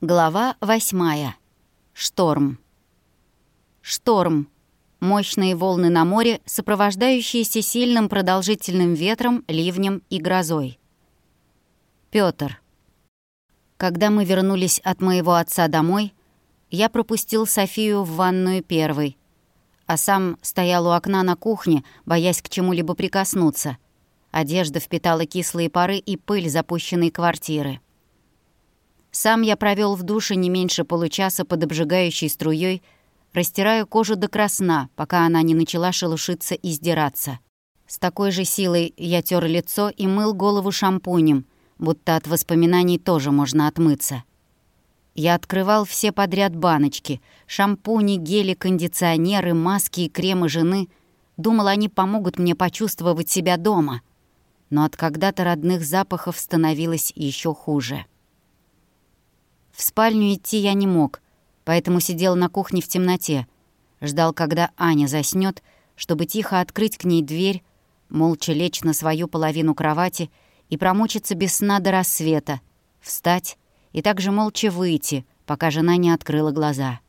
Глава восьмая. Шторм. Шторм. Мощные волны на море, сопровождающиеся сильным продолжительным ветром, ливнем и грозой. Пётр. Когда мы вернулись от моего отца домой, я пропустил Софию в ванную первой, а сам стоял у окна на кухне, боясь к чему-либо прикоснуться. Одежда впитала кислые пары и пыль запущенной квартиры. Сам я провел в душе не меньше получаса под обжигающей струей, растирая кожу до красна, пока она не начала шелушиться и сдираться. С такой же силой я тер лицо и мыл голову шампунем, будто от воспоминаний тоже можно отмыться. Я открывал все подряд баночки — шампуни, гели, кондиционеры, маски и кремы жены. Думал, они помогут мне почувствовать себя дома. Но от когда-то родных запахов становилось еще хуже. В спальню идти я не мог, поэтому сидел на кухне в темноте. Ждал, когда Аня заснёт, чтобы тихо открыть к ней дверь, молча лечь на свою половину кровати и промучиться без сна до рассвета, встать и также молча выйти, пока жена не открыла глаза.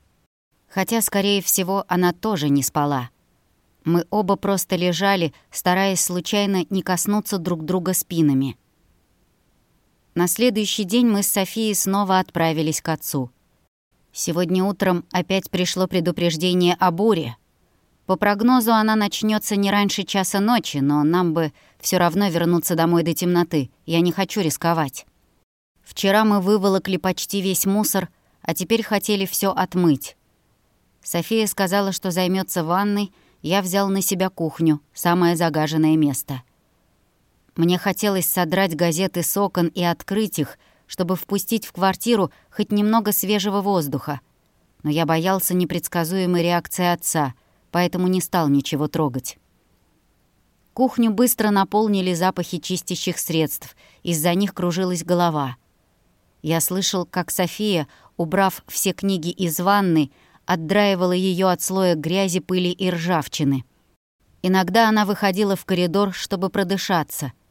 Хотя, скорее всего, она тоже не спала. Мы оба просто лежали, стараясь случайно не коснуться друг друга спинами — на следующий день мы с Софией снова отправились к отцу. Сегодня утром опять пришло предупреждение о буре. По прогнозу она начнется не раньше часа ночи, но нам бы все равно вернуться домой до темноты. Я не хочу рисковать. Вчера мы выволокли почти весь мусор, а теперь хотели все отмыть. София сказала, что займется ванной, я взял на себя кухню, самое загаженное место — мне хотелось содрать газеты с окон и открыть их, чтобы впустить в квартиру хоть немного свежего воздуха. Но я боялся непредсказуемой реакции отца, поэтому не стал ничего трогать. Кухню быстро наполнили запахи чистящих средств, из-за них кружилась голова. Я слышал, как София, убрав все книги из ванны, отдраивала ее от слоя грязи, пыли и ржавчины. Иногда она выходила в коридор, чтобы продышаться —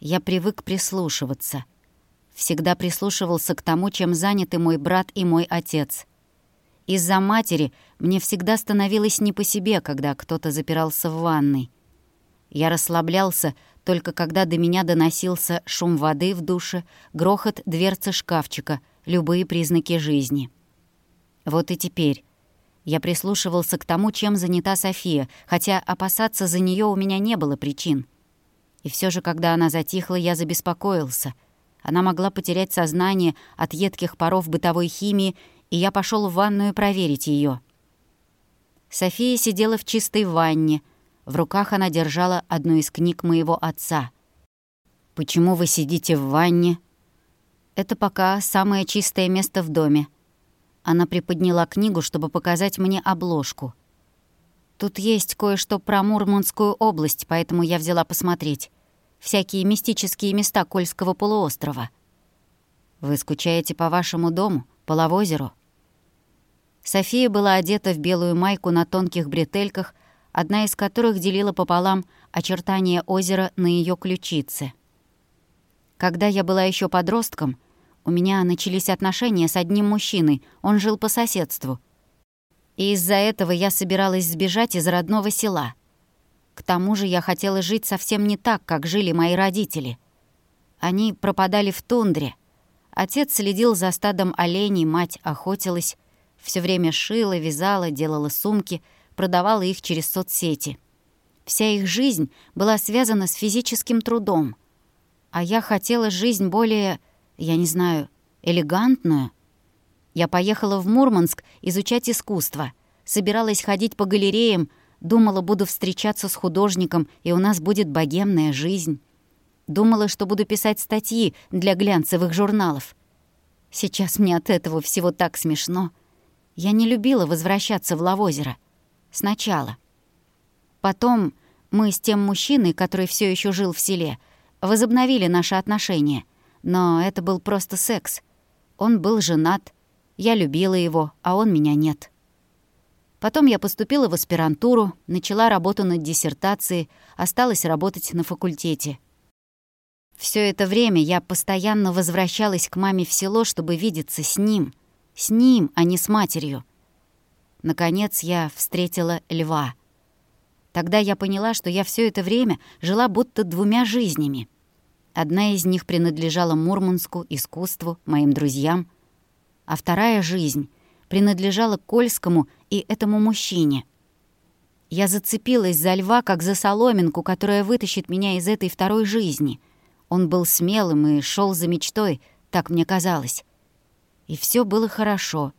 я привык прислушиваться. Всегда прислушивался к тому, чем заняты мой брат и мой отец. Из-за матери мне всегда становилось не по себе, когда кто-то запирался в ванной. Я расслаблялся только когда до меня доносился шум воды в душе, грохот дверцы шкафчика, любые признаки жизни. Вот и теперь. Я прислушивался к тому, чем занята София, хотя опасаться за нее у меня не было причин. И все же, когда она затихла, я забеспокоился. Она могла потерять сознание от едких паров бытовой химии, и я пошел в ванную проверить ее. София сидела в чистой ванне. В руках она держала одну из книг моего отца. «Почему вы сидите в ванне?» «Это пока самое чистое место в доме». Она приподняла книгу, чтобы показать мне обложку. «Тут есть кое-что про Мурманскую область, поэтому я взяла посмотреть всякие мистические места Кольского полуострова. Вы скучаете по вашему дому, по Лавозеру?» София была одета в белую майку на тонких бретельках, одна из которых делила пополам очертания озера на ее ключице. Когда я была еще подростком, у меня начались отношения с одним мужчиной, он жил по соседству. И из-за этого я собиралась сбежать из родного села — к тому же я хотела жить совсем не так, как жили мои родители. Они пропадали в тундре. Отец следил за стадом оленей, мать охотилась, все время шила, вязала, делала сумки, продавала их через соцсети. Вся их жизнь была связана с физическим трудом. А я хотела жизнь более, я не знаю, элегантную. Я поехала в Мурманск изучать искусство, собиралась ходить по галереям, Думала, буду встречаться с художником, и у нас будет богемная жизнь. Думала, что буду писать статьи для глянцевых журналов. Сейчас мне от этого всего так смешно. Я не любила возвращаться в Лавозеро. Сначала. Потом мы с тем мужчиной, который все еще жил в селе, возобновили наши отношения. Но это был просто секс. Он был женат. Я любила его, а он меня нет. Потом я поступила в аспирантуру, начала работу над диссертацией, осталась работать на факультете. Все это время я постоянно возвращалась к маме в село, чтобы видеться с ним. С ним, а не с матерью. Наконец я встретила льва. Тогда я поняла, что я все это время жила будто двумя жизнями. Одна из них принадлежала Мурманску, искусству, моим друзьям, а вторая жизнь принадлежала Кольскому и этому мужчине. Я зацепилась за льва, как за соломинку, которая вытащит меня из этой второй жизни. Он был смелым и шел за мечтой, так мне казалось. И все было хорошо.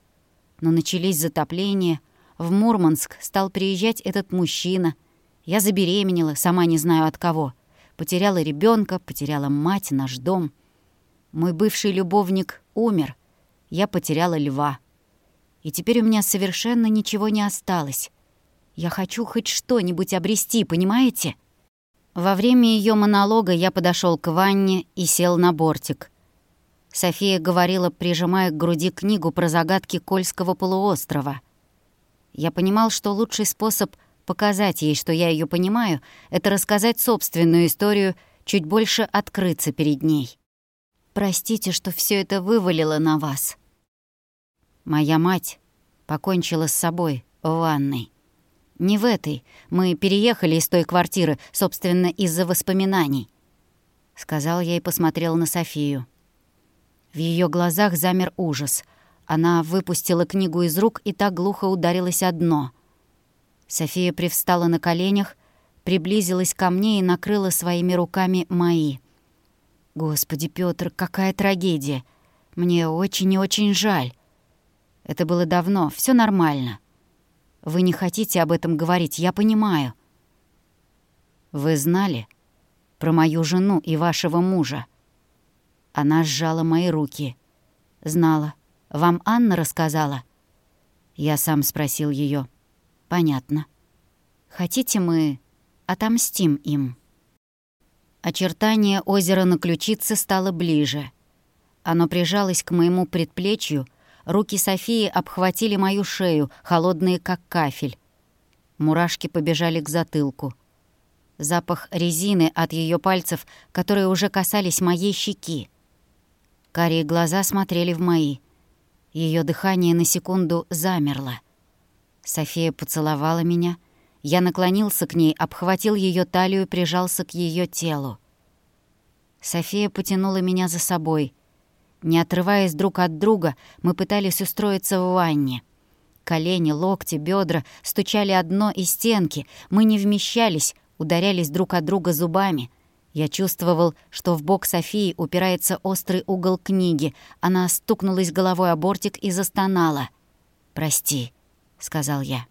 Но начались затопления. В Мурманск стал приезжать этот мужчина. Я забеременела, сама не знаю от кого. Потеряла ребенка, потеряла мать, наш дом. Мой бывший любовник умер. Я потеряла льва. И теперь у меня совершенно ничего не осталось. Я хочу хоть что-нибудь обрести, понимаете?» Во время ее монолога я подошел к ванне и сел на бортик. София говорила, прижимая к груди книгу про загадки Кольского полуострова. Я понимал, что лучший способ показать ей, что я ее понимаю, это рассказать собственную историю, чуть больше открыться перед ней. «Простите, что все это вывалило на вас». Моя мать покончила с собой в ванной. Не в этой. Мы переехали из той квартиры, собственно, из-за воспоминаний. Сказал я и посмотрел на Софию. В ее глазах замер ужас. Она выпустила книгу из рук и так глухо ударилась о дно. София привстала на коленях, приблизилась ко мне и накрыла своими руками мои. «Господи, Пётр, какая трагедия! Мне очень и очень жаль. Это было давно, все нормально. Вы не хотите об этом говорить, я понимаю. Вы знали про мою жену и вашего мужа? Она сжала мои руки. Знала. Вам Анна рассказала? Я сам спросил ее. Понятно. Хотите мы отомстим им? Очертание озера на ключице стало ближе. Оно прижалось к моему предплечью — Руки Софии обхватили мою шею, холодные как кафель. Мурашки побежали к затылку. Запах резины от ее пальцев, которые уже касались моей щеки. Карие глаза смотрели в мои. Ее дыхание на секунду замерло. София поцеловала меня. Я наклонился к ней, обхватил ее талию и прижался к ее телу. София потянула меня за собой. Не отрываясь друг от друга, мы пытались устроиться в ванне. Колени, локти, бедра стучали одно и стенки. Мы не вмещались, ударялись друг от друга зубами. Я чувствовал, что в бок Софии упирается острый угол книги. Она стукнулась головой о бортик и застонала. «Прости», — сказал я.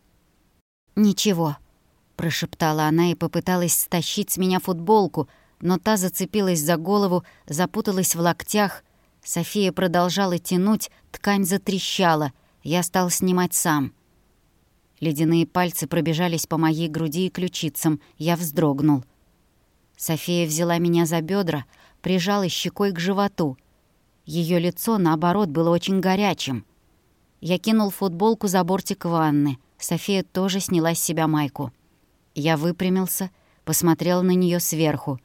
«Ничего», — прошептала она и попыталась стащить с меня футболку, но та зацепилась за голову, запуталась в локтях, София продолжала тянуть, ткань затрещала. Я стал снимать сам. Ледяные пальцы пробежались по моей груди и ключицам. Я вздрогнул. София взяла меня за бедра, прижала щекой к животу. Ее лицо, наоборот, было очень горячим. Я кинул футболку за бортик ванны. София тоже сняла с себя майку. Я выпрямился, посмотрел на нее сверху.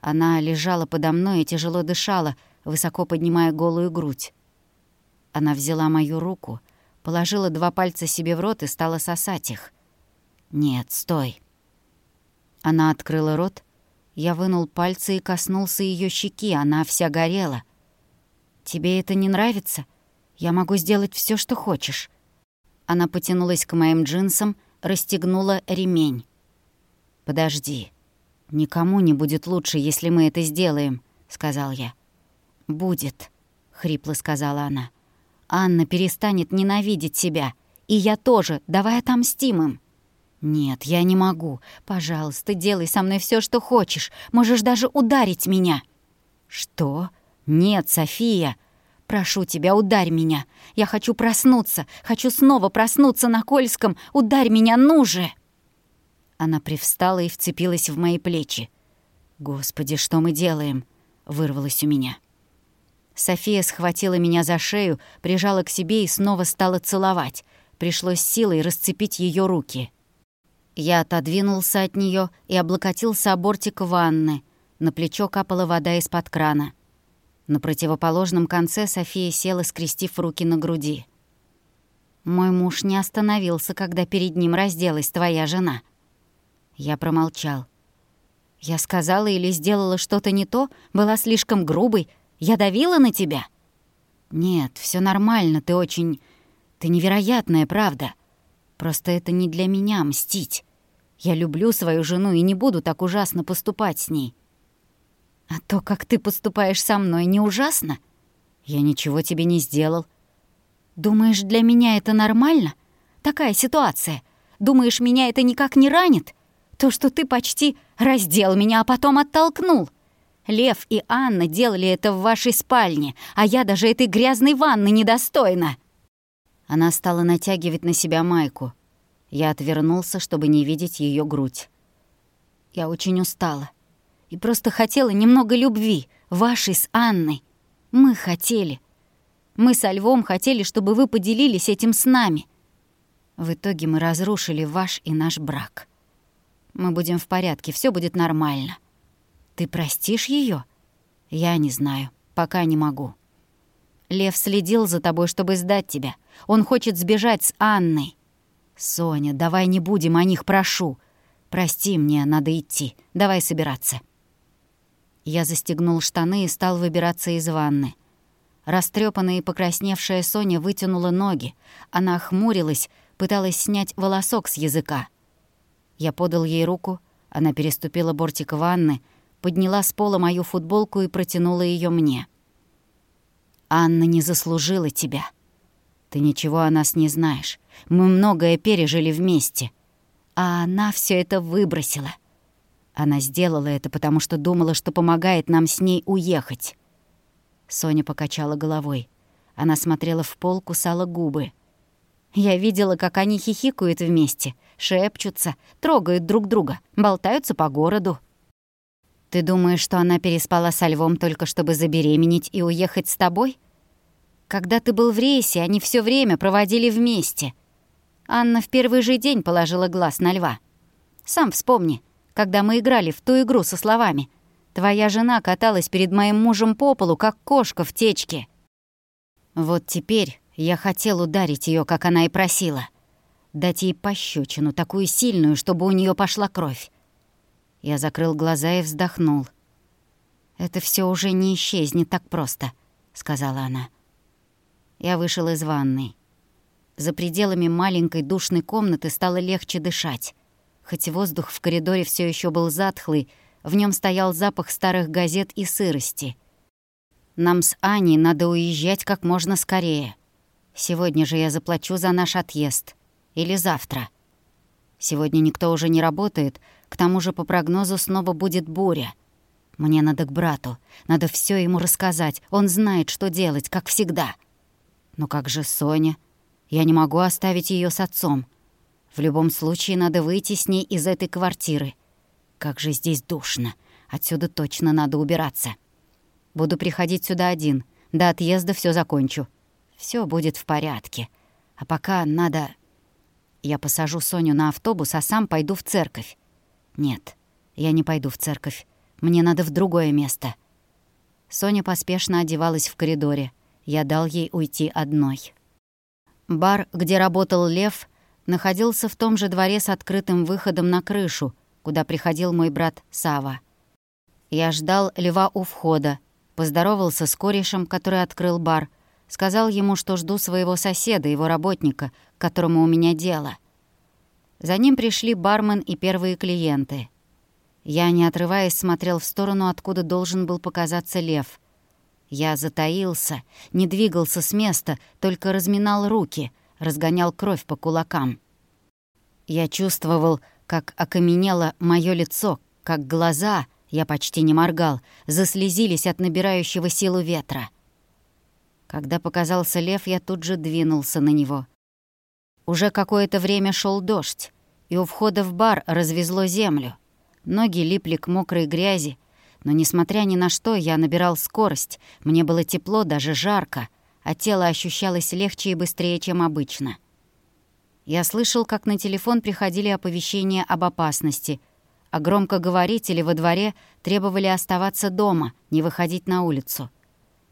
Она лежала подо мной и тяжело дышала, высоко поднимая голую грудь. Она взяла мою руку, положила два пальца себе в рот и стала сосать их. «Нет, стой». Она открыла рот, я вынул пальцы и коснулся ее щеки, она вся горела. «Тебе это не нравится? Я могу сделать все, что хочешь». Она потянулась к моим джинсам, расстегнула ремень. «Подожди. Никому не будет лучше, если мы это сделаем», — сказал я. «Будет», — хрипло сказала она. «Анна перестанет ненавидеть себя. И я тоже. Давай отомстим им». «Нет, я не могу. Пожалуйста, делай со мной все, что хочешь. Можешь даже ударить меня». «Что? Нет, София. Прошу тебя, ударь меня. Я хочу проснуться. Хочу снова проснуться на Кольском. Ударь меня, ну же!» Она привстала и вцепилась в мои плечи. «Господи, что мы делаем?» — вырвалось у меня. София схватила меня за шею, прижала к себе и снова стала целовать. Пришлось силой расцепить ее руки. Я отодвинулся от нее и облокотился о бортик ванны. На плечо капала вода из-под крана. На противоположном конце София села, скрестив руки на груди. «Мой муж не остановился, когда перед ним разделась твоя жена». Я промолчал. «Я сказала или сделала что-то не то, была слишком грубой, я давила на тебя?» «Нет, все нормально, ты очень... Ты невероятная, правда. Просто это не для меня мстить. Я люблю свою жену и не буду так ужасно поступать с ней». «А то, как ты поступаешь со мной, не ужасно?» «Я ничего тебе не сделал». «Думаешь, для меня это нормально? Такая ситуация. Думаешь, меня это никак не ранит? То, что ты почти раздел меня, а потом оттолкнул?» Лев и Анна делали это в вашей спальне, а я даже этой грязной ванны недостойна». Она стала натягивать на себя майку. Я отвернулся, чтобы не видеть ее грудь. Я очень устала и просто хотела немного любви, вашей с Анной. Мы хотели. Мы со Львом хотели, чтобы вы поделились этим с нами. В итоге мы разрушили ваш и наш брак. Мы будем в порядке, все будет нормально. Ты простишь ее? Я не знаю, пока не могу. Лев следил за тобой, чтобы сдать тебя. Он хочет сбежать с Анной. Соня, давай не будем о них, прошу. Прости, мне надо идти. Давай собираться. Я застегнул штаны и стал выбираться из ванны. Растрепанная и покрасневшая Соня вытянула ноги. Она охмурилась, пыталась снять волосок с языка. Я подал ей руку, она переступила бортик ванны, подняла с пола мою футболку и протянула ее мне. «Анна не заслужила тебя. Ты ничего о нас не знаешь. Мы многое пережили вместе. А она все это выбросила. Она сделала это, потому что думала, что помогает нам с ней уехать». Соня покачала головой. Она смотрела в пол, кусала губы. Я видела, как они хихикают вместе, шепчутся, трогают друг друга, болтаются по городу. Ты думаешь, что она переспала со львом только чтобы забеременеть и уехать с тобой? Когда ты был в рейсе, они все время проводили вместе. Анна в первый же день положила глаз на льва. Сам вспомни, когда мы играли в ту игру со словами. Твоя жена каталась перед моим мужем по полу, как кошка в течке. Вот теперь я хотел ударить ее, как она и просила. Дать ей пощечину, такую сильную, чтобы у нее пошла кровь. Я закрыл глаза и вздохнул. «Это все уже не исчезнет так просто», — сказала она. Я вышел из ванной. За пределами маленькой душной комнаты стало легче дышать. Хоть воздух в коридоре все еще был затхлый, в нем стоял запах старых газет и сырости. Нам с Аней надо уезжать как можно скорее. Сегодня же я заплачу за наш отъезд. Или завтра. Сегодня никто уже не работает, к тому же по прогнозу снова будет буря. Мне надо к брату, надо все ему рассказать. Он знает, что делать, как всегда. Но как же Соня? Я не могу оставить ее с отцом. В любом случае надо выйти с ней из этой квартиры. Как же здесь душно. Отсюда точно надо убираться. Буду приходить сюда один. До отъезда все закончу. Все будет в порядке. А пока надо я посажу Соню на автобус, а сам пойду в церковь. Нет, я не пойду в церковь. Мне надо в другое место. Соня поспешно одевалась в коридоре. Я дал ей уйти одной. Бар, где работал Лев, находился в том же дворе с открытым выходом на крышу, куда приходил мой брат Сава. Я ждал Льва у входа, поздоровался с корешем, который открыл бар — Сказал ему, что жду своего соседа, его работника, к которому у меня дело. За ним пришли бармен и первые клиенты. Я, не отрываясь, смотрел в сторону, откуда должен был показаться лев. Я затаился, не двигался с места, только разминал руки, разгонял кровь по кулакам. Я чувствовал, как окаменело мое лицо, как глаза, я почти не моргал, заслезились от набирающего силу ветра — когда показался лев, я тут же двинулся на него. Уже какое-то время шел дождь, и у входа в бар развезло землю. Ноги липли к мокрой грязи, но, несмотря ни на что, я набирал скорость, мне было тепло, даже жарко, а тело ощущалось легче и быстрее, чем обычно. Я слышал, как на телефон приходили оповещения об опасности. а громкоговорители во дворе требовали оставаться дома, не выходить на улицу.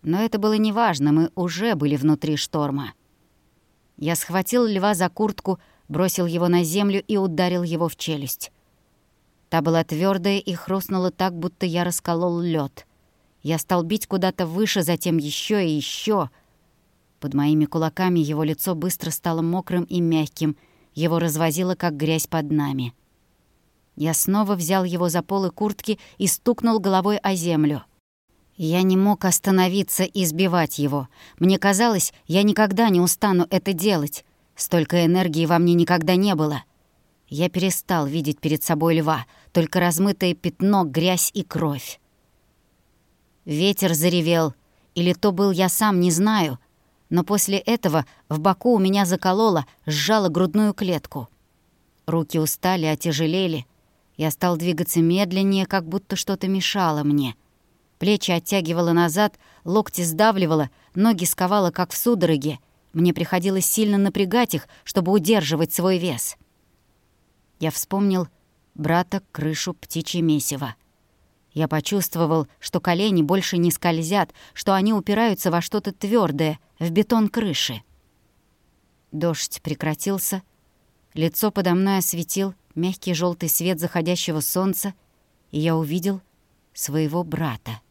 Но это было неважно, мы уже были внутри шторма. Я схватил льва за куртку, бросил его на землю и ударил его в челюсть. Та была твердая и хрустнула так, будто я расколол лед. Я стал бить куда-то выше, затем еще и еще. Под моими кулаками его лицо быстро стало мокрым и мягким, его развозило, как грязь под нами. Я снова взял его за полы куртки и стукнул головой о землю. Я не мог остановиться и сбивать его. Мне казалось, я никогда не устану это делать. Столько энергии во мне никогда не было. Я перестал видеть перед собой льва, только размытое пятно, грязь и кровь. Ветер заревел, или то был я сам, не знаю, но после этого в боку у меня закололо, сжало грудную клетку. Руки устали, отяжелели, я стал двигаться медленнее, как будто что-то мешало мне. Плечи оттягивало назад, локти сдавливало, ноги сковало, как в судороге. Мне приходилось сильно напрягать их, чтобы удерживать свой вес. Я вспомнил брата крышу птичье месиво. Я почувствовал, что колени больше не скользят, что они упираются во что-то твердое, в бетон крыши. Дождь прекратился. Лицо подо мной осветил мягкий желтый свет заходящего солнца, и я увидел своего брата.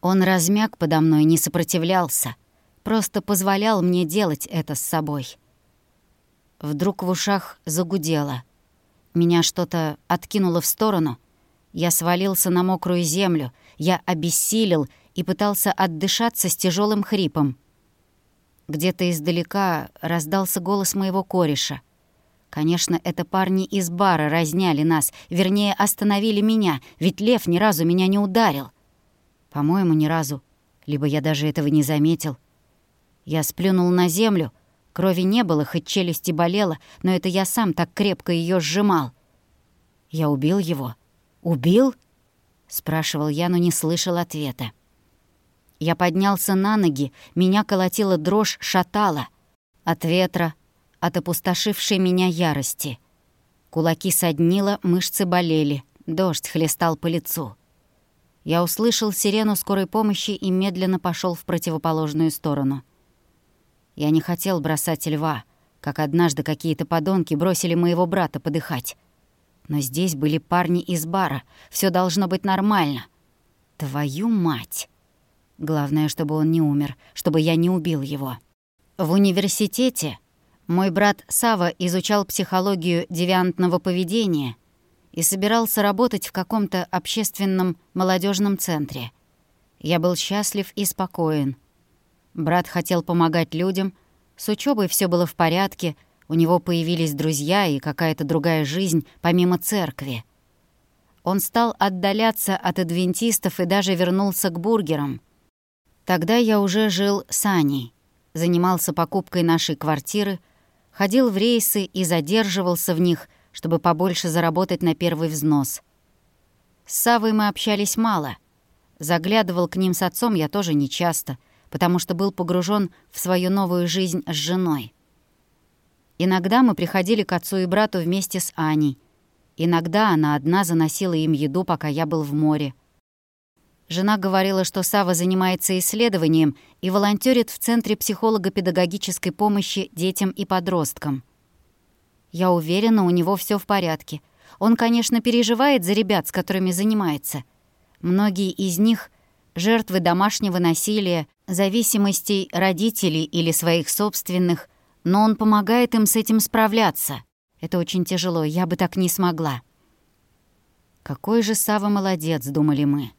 Он размяк подо мной, не сопротивлялся, просто позволял мне делать это с собой. Вдруг в ушах загудело. Меня что-то откинуло в сторону. Я свалился на мокрую землю, я обессилел и пытался отдышаться с тяжелым хрипом. Где-то издалека раздался голос моего кореша — Конечно, это парни из бара разняли нас, вернее, остановили меня, ведь Лев ни разу меня не ударил. По-моему, ни разу. Либо я даже этого не заметил. Я сплюнул на землю. Крови не было, хоть челюсти болела, но это я сам так крепко ее сжимал. Я убил его. «Убил?» — спрашивал я, но не слышал ответа. Я поднялся на ноги, меня колотила дрожь, шатала. От ветра, от опустошившей меня ярости. Кулаки соднило, мышцы болели, дождь хлестал по лицу. Я услышал сирену скорой помощи и медленно пошел в противоположную сторону. Я не хотел бросать льва, как однажды какие-то подонки бросили моего брата подыхать. Но здесь были парни из бара, все должно быть нормально. Твою мать! Главное, чтобы он не умер, чтобы я не убил его. В университете мой брат Сава изучал психологию девиантного поведения и собирался работать в каком-то общественном молодежном центре. Я был счастлив и спокоен. Брат хотел помогать людям, с учебой все было в порядке, у него появились друзья и какая-то другая жизнь помимо церкви. Он стал отдаляться от адвентистов и даже вернулся к бургерам. Тогда я уже жил с Аней, занимался покупкой нашей квартиры — ходил в рейсы и задерживался в них, чтобы побольше заработать на первый взнос. С Савой мы общались мало. Заглядывал к ним с отцом я тоже нечасто, потому что был погружен в свою новую жизнь с женой. Иногда мы приходили к отцу и брату вместе с Аней. Иногда она одна заносила им еду, пока я был в море. Жена говорила, что Сава занимается исследованием и волонтерит в Центре психолого-педагогической помощи детям и подросткам. Я уверена, у него все в порядке. Он, конечно, переживает за ребят, с которыми занимается. Многие из них — жертвы домашнего насилия, зависимостей родителей или своих собственных, но он помогает им с этим справляться. Это очень тяжело, я бы так не смогла. «Какой же Сава молодец», — думали мы.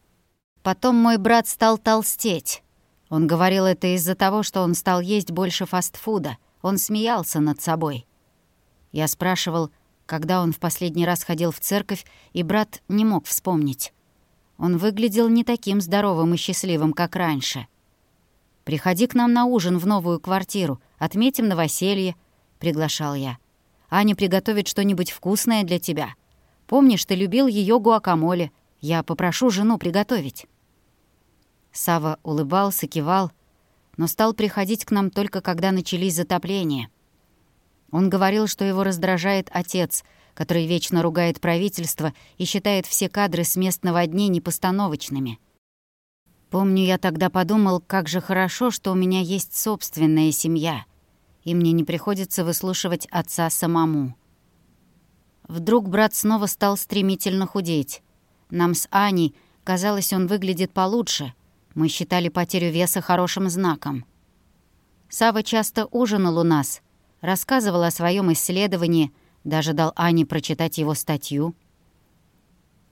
Потом мой брат стал толстеть. Он говорил это из-за того, что он стал есть больше фастфуда. Он смеялся над собой. Я спрашивал, когда он в последний раз ходил в церковь, и брат не мог вспомнить. Он выглядел не таким здоровым и счастливым, как раньше. «Приходи к нам на ужин в новую квартиру, отметим новоселье», — приглашал я. «Аня приготовит что-нибудь вкусное для тебя. Помнишь, ты любил ее гуакамоле. Я попрошу жену приготовить». Сава улыбался, кивал, но стал приходить к нам только когда начались затопления. Он говорил, что его раздражает отец, который вечно ругает правительство и считает все кадры с местного дней непостановочными. Помню, я тогда подумал, как же хорошо, что у меня есть собственная семья, и мне не приходится выслушивать отца самому. Вдруг брат снова стал стремительно худеть. Нам с Аней казалось, он выглядит получше. Мы считали потерю веса хорошим знаком. Сава часто ужинал у нас, рассказывал о своем исследовании, даже дал Ане прочитать его статью.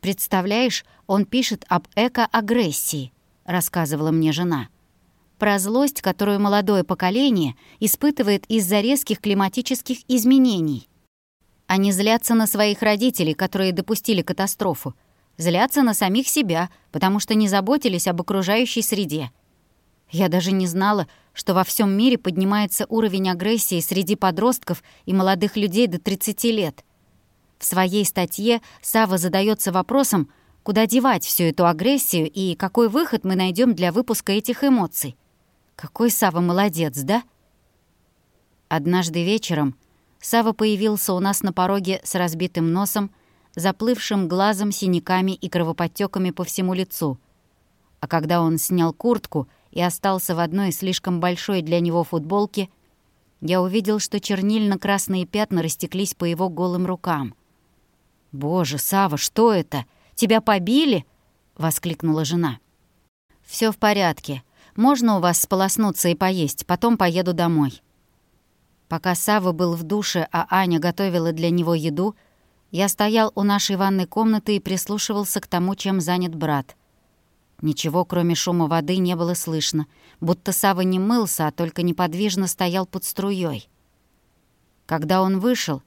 «Представляешь, он пишет об эко-агрессии», — рассказывала мне жена. «Про злость, которую молодое поколение испытывает из-за резких климатических изменений. Они злятся на своих родителей, которые допустили катастрофу, злятся на самих себя, потому что не заботились об окружающей среде. Я даже не знала, что во всем мире поднимается уровень агрессии среди подростков и молодых людей до 30 лет. В своей статье Сава задается вопросом, куда девать всю эту агрессию и какой выход мы найдем для выпуска этих эмоций. Какой Сава молодец, да? Однажды вечером Сава появился у нас на пороге с разбитым носом, заплывшим глазом, синяками и кровоподтеками по всему лицу. А когда он снял куртку — и остался в одной слишком большой для него футболке, я увидел, что чернильно-красные пятна растеклись по его голым рукам. «Боже, Сава, что это? Тебя побили?» — воскликнула жена. Все в порядке. Можно у вас сполоснуться и поесть, потом поеду домой». Пока Сава был в душе, а Аня готовила для него еду, я стоял у нашей ванной комнаты и прислушивался к тому, чем занят брат. Ничего, кроме шума воды, не было слышно, будто Сава не мылся, а только неподвижно стоял под струей. Когда он вышел,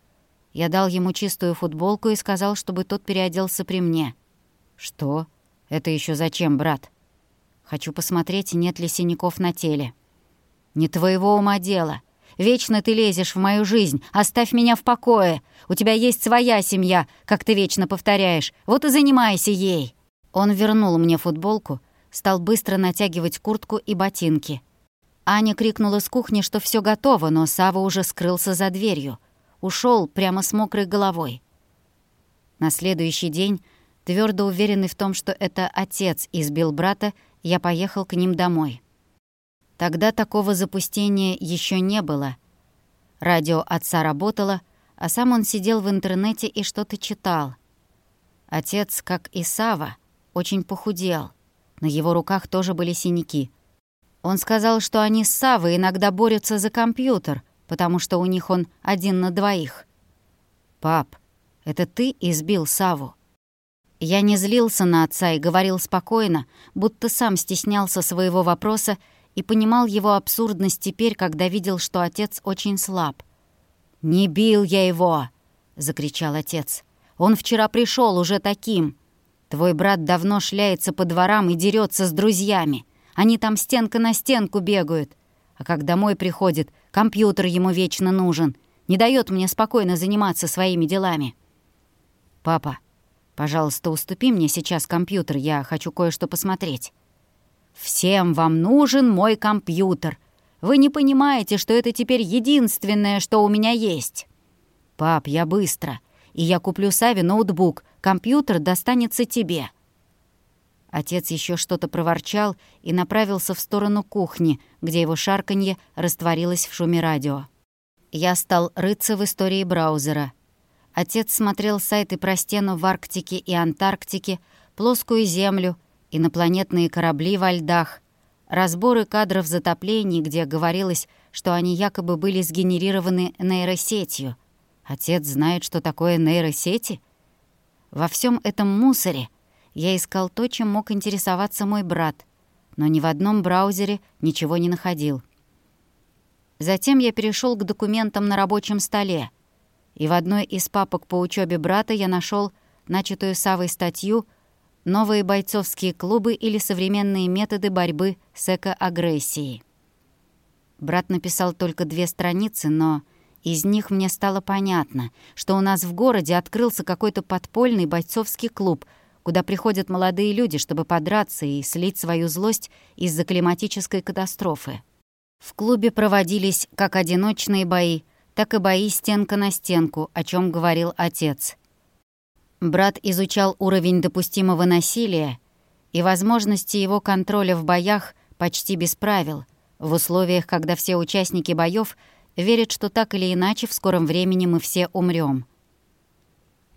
я дал ему чистую футболку и сказал, чтобы тот переоделся при мне. «Что? Это еще зачем, брат?» «Хочу посмотреть, нет ли синяков на теле». «Не твоего ума дело. Вечно ты лезешь в мою жизнь. Оставь меня в покое. У тебя есть своя семья, как ты вечно повторяешь. Вот и занимайся ей». Он вернул мне футболку, стал быстро натягивать куртку и ботинки. Аня крикнула с кухни, что все готово, но Сава уже скрылся за дверью. Ушел прямо с мокрой головой. На следующий день, твердо уверенный в том, что это отец избил брата, я поехал к ним домой. Тогда такого запустения еще не было. Радио отца работало, а сам он сидел в интернете и что-то читал. Отец, как и Сава, очень похудел. На его руках тоже были синяки. Он сказал, что они с Савой иногда борются за компьютер, потому что у них он один на двоих. «Пап, это ты избил Саву?» Я не злился на отца и говорил спокойно, будто сам стеснялся своего вопроса и понимал его абсурдность теперь, когда видел, что отец очень слаб. «Не бил я его!» — закричал отец. «Он вчера пришел уже таким. Твой брат давно шляется по дворам и дерется с друзьями. Они там стенка на стенку бегают. А как домой приходит, компьютер ему вечно нужен. Не дает мне спокойно заниматься своими делами. Папа, пожалуйста, уступи мне сейчас компьютер, я хочу кое-что посмотреть. Всем вам нужен мой компьютер. Вы не понимаете, что это теперь единственное, что у меня есть. Пап, я быстро. И я куплю Саве ноутбук, Компьютер достанется тебе». Отец еще что-то проворчал и направился в сторону кухни, где его шарканье растворилось в шуме радио. Я стал рыться в истории браузера. Отец смотрел сайты про стену в Арктике и Антарктике, плоскую землю, инопланетные корабли во льдах, разборы кадров затоплений, где говорилось, что они якобы были сгенерированы нейросетью. Отец знает, что такое нейросети — во всем этом мусоре я искал то, чем мог интересоваться мой брат, но ни в одном браузере ничего не находил. Затем я перешел к документам на рабочем столе, и в одной из папок по учебе брата я нашел начатую Савой статью «Новые бойцовские клубы или современные методы борьбы с экоагрессией». Брат написал только две страницы, но из них мне стало понятно, что у нас в городе открылся какой-то подпольный бойцовский клуб, куда приходят молодые люди, чтобы подраться и слить свою злость из-за климатической катастрофы. В клубе проводились как одиночные бои, так и бои стенка на стенку, о чем говорил отец. Брат изучал уровень допустимого насилия и возможности его контроля в боях почти без правил, в условиях, когда все участники боев верят, что так или иначе в скором времени мы все умрем.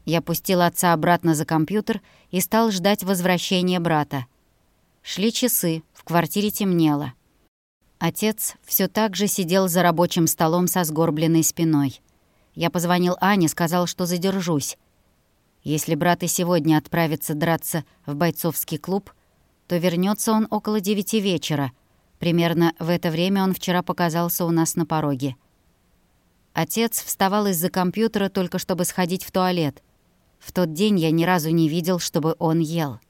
Я пустил отца обратно за компьютер и стал ждать возвращения брата. Шли часы, в квартире темнело. Отец все так же сидел за рабочим столом со сгорбленной спиной. Я позвонил Ане, сказал, что задержусь. Если брат и сегодня отправится драться в бойцовский клуб, то вернется он около девяти вечера. Примерно в это время он вчера показался у нас на пороге. Отец вставал из-за компьютера только чтобы сходить в туалет. В тот день я ни разу не видел, чтобы он ел.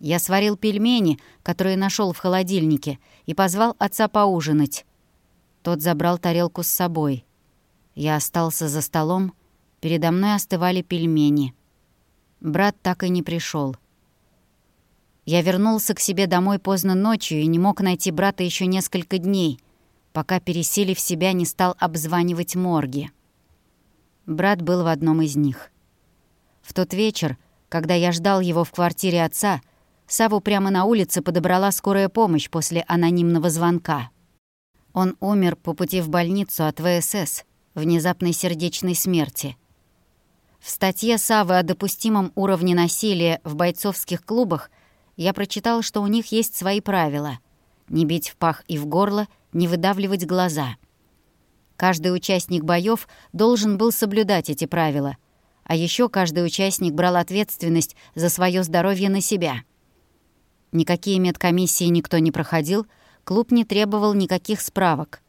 Я сварил пельмени, которые нашел в холодильнике, и позвал отца поужинать. Тот забрал тарелку с собой. Я остался за столом, передо мной остывали пельмени. Брат так и не пришел. Я вернулся к себе домой поздно ночью и не мог найти брата еще несколько дней, пока, пересилив себя, не стал обзванивать морги. Брат был в одном из них. В тот вечер, когда я ждал его в квартире отца, Саву прямо на улице подобрала скорая помощь после анонимного звонка. Он умер по пути в больницу от ВСС, внезапной сердечной смерти. В статье Савы о допустимом уровне насилия в бойцовских клубах я прочитал, что у них есть свои правила — не бить в пах и в горло, не выдавливать глаза. Каждый участник боев должен был соблюдать эти правила, а еще каждый участник брал ответственность за свое здоровье на себя — Никакие медкомиссии никто не проходил, клуб не требовал никаких справок.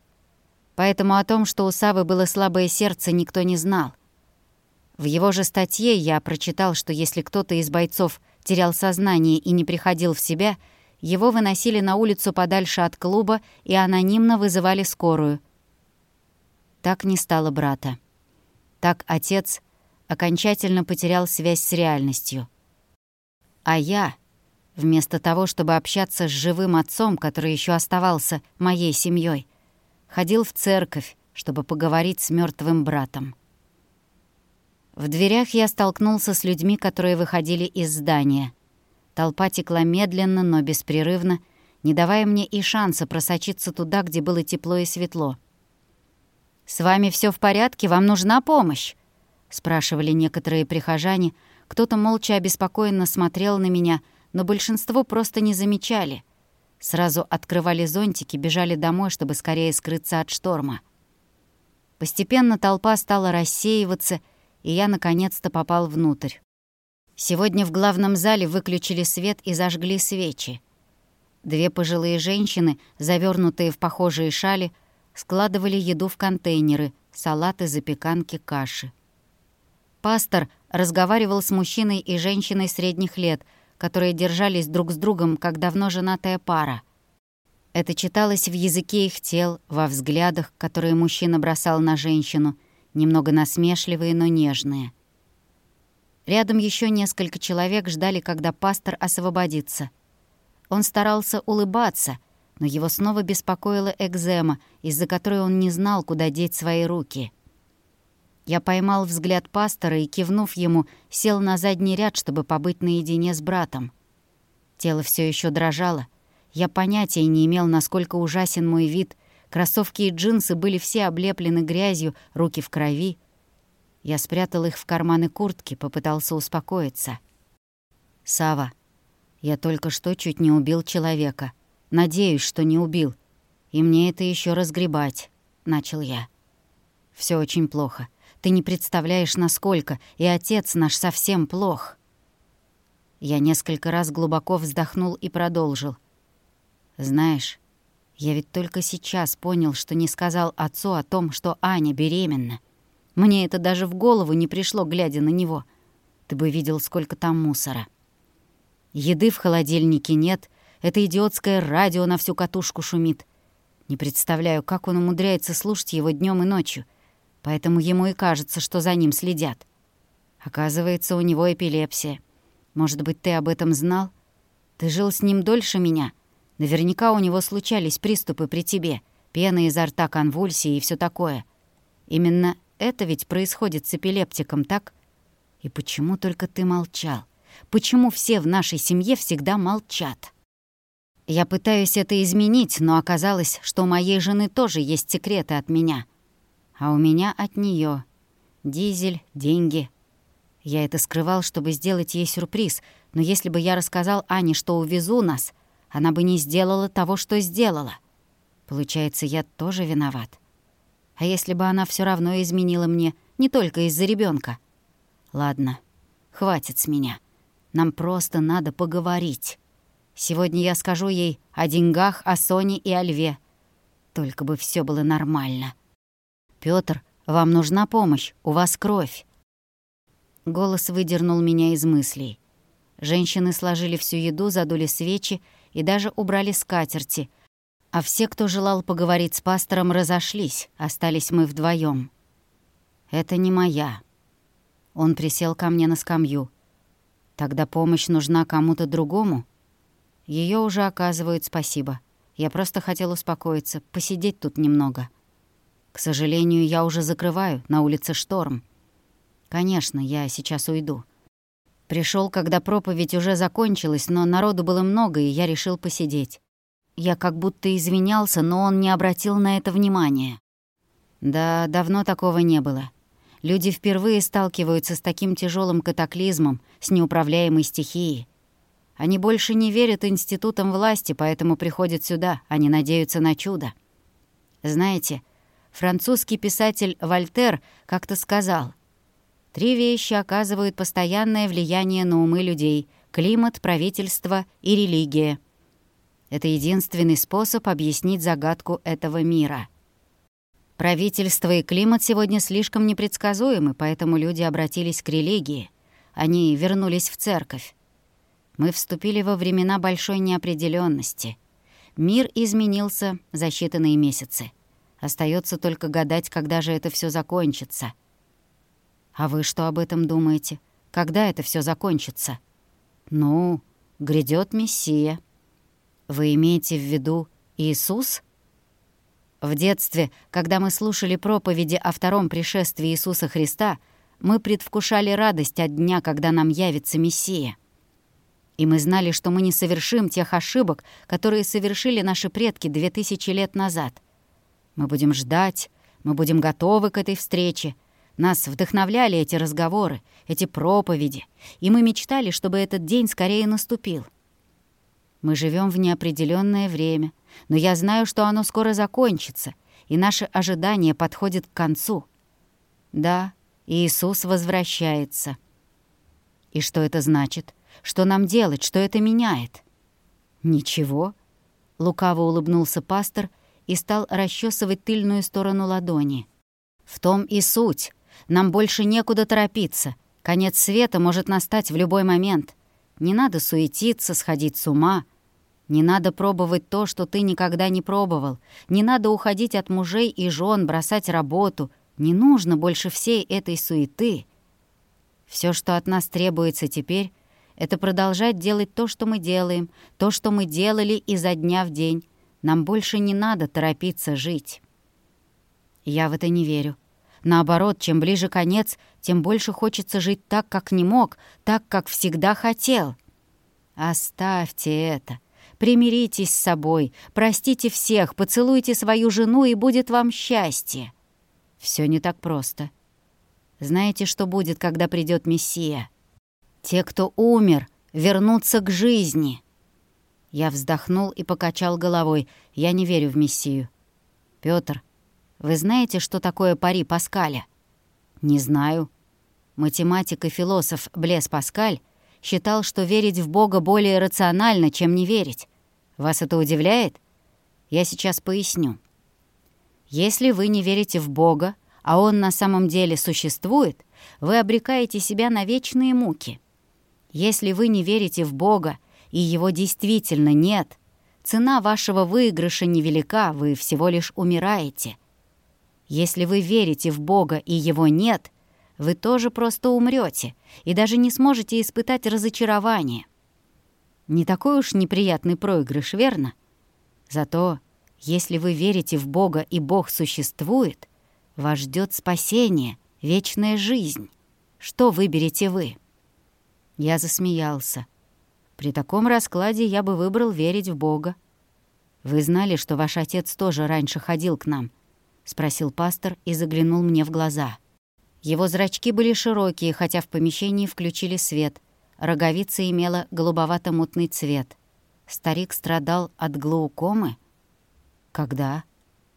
Поэтому о том, что у Савы было слабое сердце, никто не знал. В его же статье я прочитал, что если кто-то из бойцов терял сознание и не приходил в себя, его выносили на улицу подальше от клуба и анонимно вызывали скорую. Так не стало брата. Так отец окончательно потерял связь с реальностью. А я Вместо того, чтобы общаться с живым отцом, который еще оставался моей семьей, ходил в церковь, чтобы поговорить с мертвым братом. В дверях я столкнулся с людьми, которые выходили из здания. Толпа текла медленно, но беспрерывно, не давая мне и шанса просочиться туда, где было тепло и светло. «С вами все в порядке? Вам нужна помощь?» — спрашивали некоторые прихожане. Кто-то молча обеспокоенно смотрел на меня — но большинство просто не замечали. Сразу открывали зонтики, бежали домой, чтобы скорее скрыться от шторма. Постепенно толпа стала рассеиваться, и я наконец-то попал внутрь. Сегодня в главном зале выключили свет и зажгли свечи. Две пожилые женщины, завернутые в похожие шали, складывали еду в контейнеры, салаты, запеканки, каши. Пастор разговаривал с мужчиной и женщиной средних лет — которые держались друг с другом, как давно женатая пара. Это читалось в языке их тел, во взглядах, которые мужчина бросал на женщину, немного насмешливые, но нежные. Рядом еще несколько человек ждали, когда пастор освободится. Он старался улыбаться, но его снова беспокоила экзема, из-за которой он не знал, куда деть свои руки — я поймал взгляд пастора и, кивнув ему, сел на задний ряд, чтобы побыть наедине с братом. Тело все еще дрожало. Я понятия не имел, насколько ужасен мой вид. Кроссовки и джинсы были все облеплены грязью, руки в крови. Я спрятал их в карманы куртки, попытался успокоиться. Сава, я только что чуть не убил человека. Надеюсь, что не убил. И мне это еще разгребать», — начал я. Все очень плохо. Ты не представляешь, насколько, и отец наш совсем плох». Я несколько раз глубоко вздохнул и продолжил. «Знаешь, я ведь только сейчас понял, что не сказал отцу о том, что Аня беременна. Мне это даже в голову не пришло, глядя на него. Ты бы видел, сколько там мусора. Еды в холодильнике нет, это идиотское радио на всю катушку шумит. Не представляю, как он умудряется слушать его днем и ночью поэтому ему и кажется, что за ним следят. Оказывается, у него эпилепсия. Может быть, ты об этом знал? Ты жил с ним дольше меня. Наверняка у него случались приступы при тебе, пена изо рта, конвульсии и все такое. Именно это ведь происходит с эпилептиком, так? И почему только ты молчал? Почему все в нашей семье всегда молчат? Я пытаюсь это изменить, но оказалось, что у моей жены тоже есть секреты от меня. А у меня от нее Дизель, деньги. Я это скрывал, чтобы сделать ей сюрприз, но если бы я рассказал Ане, что увезу нас, она бы не сделала того, что сделала. Получается, я тоже виноват. А если бы она все равно изменила мне, не только из-за ребенка? Ладно, хватит с меня. Нам просто надо поговорить. Сегодня я скажу ей о деньгах, о Соне и о Льве. Только бы все было нормально. Пётр, вам нужна помощь, у вас кровь. Голос выдернул меня из мыслей. Женщины сложили всю еду, задули свечи и даже убрали скатерти. А все, кто желал поговорить с пастором, разошлись, остались мы вдвоем. «Это не моя». Он присел ко мне на скамью. Тогда помощь нужна кому-то другому? Ее уже оказывают, спасибо. Я просто хотел успокоиться, посидеть тут немного. К сожалению, я уже закрываю, на улице шторм. Конечно, я сейчас уйду. Пришел, когда проповедь уже закончилась, но народу было много, и я решил посидеть. Я как будто извинялся, но он не обратил на это внимания. Да, давно такого не было. Люди впервые сталкиваются с таким тяжелым катаклизмом, с неуправляемой стихией. Они больше не верят институтам власти, поэтому приходят сюда, они надеются на чудо. Знаете, французский писатель Вольтер как-то сказал, «Три вещи оказывают постоянное влияние на умы людей — климат, правительство и религия. Это единственный способ объяснить загадку этого мира». Правительство и климат сегодня слишком непредсказуемы, поэтому люди обратились к религии. Они вернулись в церковь. Мы вступили во времена большой неопределенности. Мир изменился за считанные месяцы. Остается только гадать, когда же это все закончится. А вы что об этом думаете? Когда это все закончится? Ну, грядет Мессия. Вы имеете в виду Иисус? В детстве, когда мы слушали проповеди о втором пришествии Иисуса Христа, мы предвкушали радость от дня, когда нам явится Мессия. И мы знали, что мы не совершим тех ошибок, которые совершили наши предки две тысячи лет назад. Мы будем ждать, мы будем готовы к этой встрече. Нас вдохновляли эти разговоры, эти проповеди, и мы мечтали, чтобы этот день скорее наступил. Мы живем в неопределенное время, но я знаю, что оно скоро закончится, и наше ожидание подходит к концу. Да, Иисус возвращается. И что это значит? Что нам делать? Что это меняет? Ничего. Лукаво улыбнулся пастор и стал расчесывать тыльную сторону ладони. В том и суть. Нам больше некуда торопиться. Конец света может настать в любой момент. Не надо суетиться, сходить с ума — не надо пробовать то, что ты никогда не пробовал. Не надо уходить от мужей и жен, бросать работу. Не нужно больше всей этой суеты. Все, что от нас требуется теперь, это продолжать делать то, что мы делаем, то, что мы делали изо дня в день. Нам больше не надо торопиться жить. Я в это не верю. Наоборот, чем ближе конец, тем больше хочется жить так, как не мог, так, как всегда хотел. Оставьте это. Примиритесь с собой, простите всех, поцелуйте свою жену, и будет вам счастье. Все не так просто. Знаете, что будет, когда придет Мессия? Те, кто умер, вернутся к жизни. Я вздохнул и покачал головой. Я не верю в Мессию. Пётр, вы знаете, что такое пари Паскаля? Не знаю. Математик и философ Блес Паскаль считал, что верить в Бога более рационально, чем не верить. Вас это удивляет? Я сейчас поясню. Если вы не верите в Бога, а Он на самом деле существует, вы обрекаете себя на вечные муки. Если вы не верите в Бога, и Его действительно нет, цена вашего выигрыша невелика, вы всего лишь умираете. Если вы верите в Бога, и Его нет, вы тоже просто умрете и даже не сможете испытать разочарование. Не такой уж неприятный проигрыш, верно? Зато, если вы верите в Бога и Бог существует, Вас ждет спасение, вечная жизнь. Что выберете вы?» Я засмеялся. При таком раскладе я бы выбрал верить в Бога. «Вы знали, что ваш отец тоже раньше ходил к нам?» — спросил пастор и заглянул мне в глаза. Его зрачки были широкие, хотя в помещении включили свет. Роговица имела голубовато-мутный цвет. Старик страдал от глаукомы? Когда?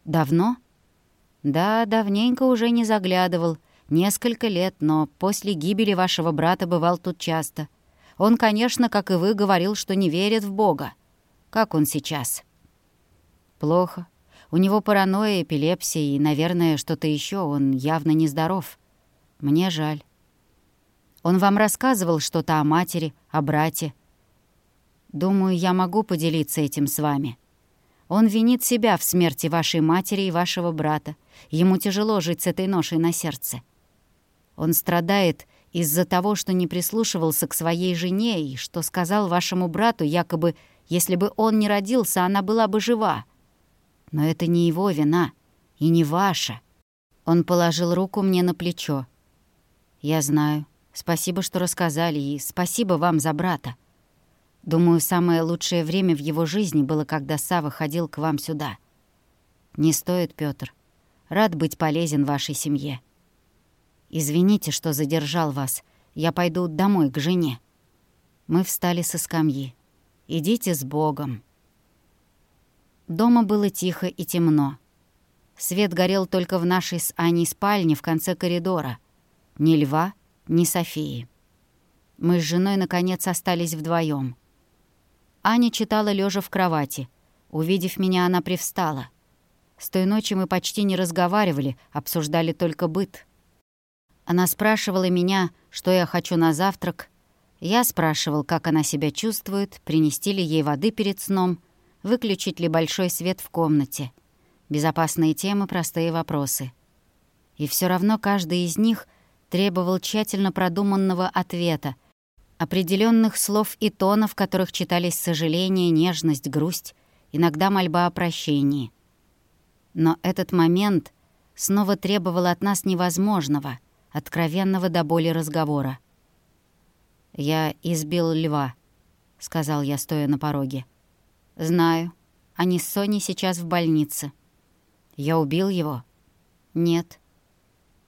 Давно? Да, давненько уже не заглядывал. Несколько лет, но после гибели вашего брата бывал тут часто. Он, конечно, как и вы, говорил, что не верит в Бога. Как он сейчас? Плохо. У него паранойя, эпилепсия и, наверное, что-то еще. Он явно нездоров. Мне жаль. Он вам рассказывал что-то о матери, о брате. Думаю, я могу поделиться этим с вами. Он винит себя в смерти вашей матери и вашего брата. Ему тяжело жить с этой ношей на сердце. Он страдает из-за того, что не прислушивался к своей жене и что сказал вашему брату, якобы, если бы он не родился, она была бы жива. Но это не его вина и не ваша. Он положил руку мне на плечо. «Я знаю. Спасибо, что рассказали, и спасибо вам за брата. Думаю, самое лучшее время в его жизни было, когда Сава ходил к вам сюда. Не стоит, Пётр. Рад быть полезен вашей семье. Извините, что задержал вас. Я пойду домой к жене. Мы встали со скамьи. Идите с Богом. Дома было тихо и темно. Свет горел только в нашей с Аней спальне в конце коридора. Ни Льва, ни Софии. Мы с женой, наконец, остались вдвоем. Аня читала лежа в кровати. Увидев меня, она привстала. С той ночи мы почти не разговаривали, обсуждали только быт. Она спрашивала меня, что я хочу на завтрак. Я спрашивал, как она себя чувствует, принести ли ей воды перед сном, выключить ли большой свет в комнате. Безопасные темы, простые вопросы. И все равно каждый из них требовал тщательно продуманного ответа, определенных слов и тонов, в которых читались сожаление, нежность, грусть, иногда мольба о прощении. Но этот момент снова требовал от нас невозможного, откровенного до боли разговора. «Я избил льва», — сказал я, стоя на пороге. «Знаю. Они с Соней сейчас в больнице». «Я убил его?» «Нет».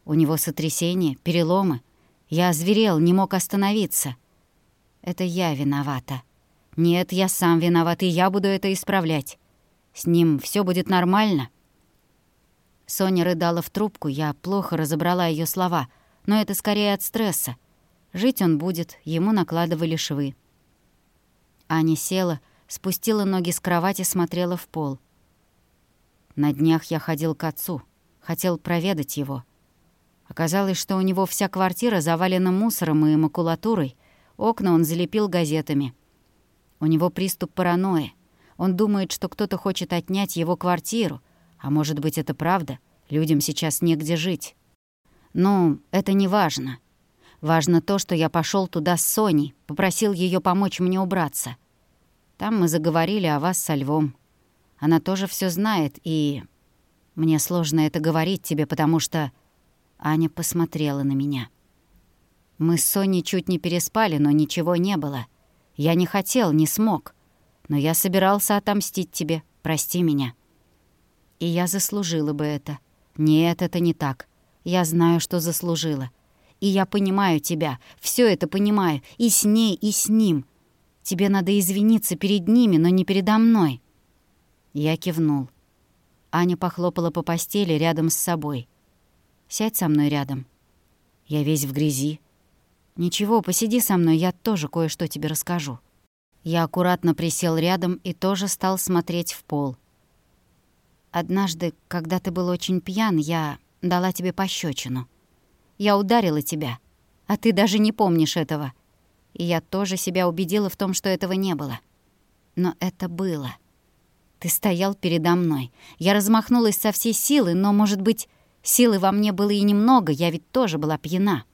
«У него сотрясение, переломы. Я озверел, не мог остановиться». Это я виновата. Нет, я сам виноват, и я буду это исправлять. С ним все будет нормально. Соня рыдала в трубку, я плохо разобрала ее слова, но это скорее от стресса. Жить он будет, ему накладывали швы. Аня села, спустила ноги с кровати, смотрела в пол. На днях я ходил к отцу, хотел проведать его. Оказалось, что у него вся квартира завалена мусором и макулатурой — Окна он залепил газетами. У него приступ паранойи. Он думает, что кто-то хочет отнять его квартиру. А может быть, это правда? Людям сейчас негде жить. Ну, это не важно. Важно то, что я пошел туда с Соней, попросил ее помочь мне убраться. Там мы заговорили о вас со Львом. Она тоже все знает, и... Мне сложно это говорить тебе, потому что... Аня посмотрела на меня. Мы с Соней чуть не переспали, но ничего не было. Я не хотел, не смог. Но я собирался отомстить тебе. Прости меня. И я заслужила бы это. Нет, это не так. Я знаю, что заслужила. И я понимаю тебя. Все это понимаю. И с ней, и с ним. Тебе надо извиниться перед ними, но не передо мной. Я кивнул. Аня похлопала по постели рядом с собой. «Сядь со мной рядом. Я весь в грязи. «Ничего, посиди со мной, я тоже кое-что тебе расскажу». Я аккуратно присел рядом и тоже стал смотреть в пол. «Однажды, когда ты был очень пьян, я дала тебе пощечину. Я ударила тебя, а ты даже не помнишь этого. И я тоже себя убедила в том, что этого не было. Но это было. Ты стоял передо мной. Я размахнулась со всей силы, но, может быть, силы во мне было и немного, я ведь тоже была пьяна.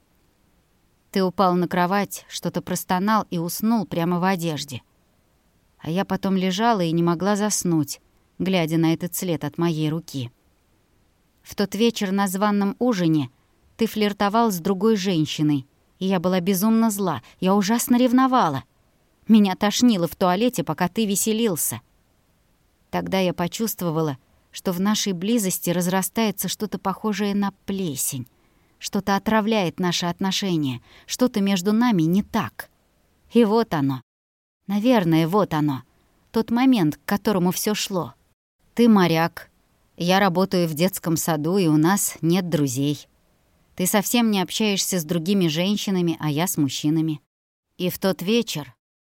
Ты упал на кровать, что-то простонал и уснул прямо в одежде. А я потом лежала и не могла заснуть, глядя на этот след от моей руки. В тот вечер на званном ужине ты флиртовал с другой женщиной, и я была безумно зла, я ужасно ревновала. Меня тошнило в туалете, пока ты веселился. Тогда я почувствовала, что в нашей близости разрастается что-то похожее на плесень. Что-то отравляет наши отношения, что-то между нами не так. И вот оно. Наверное, вот оно. Тот момент, к которому все шло. Ты моряк. Я работаю в детском саду, и у нас нет друзей. Ты совсем не общаешься с другими женщинами, а я с мужчинами. И в тот вечер,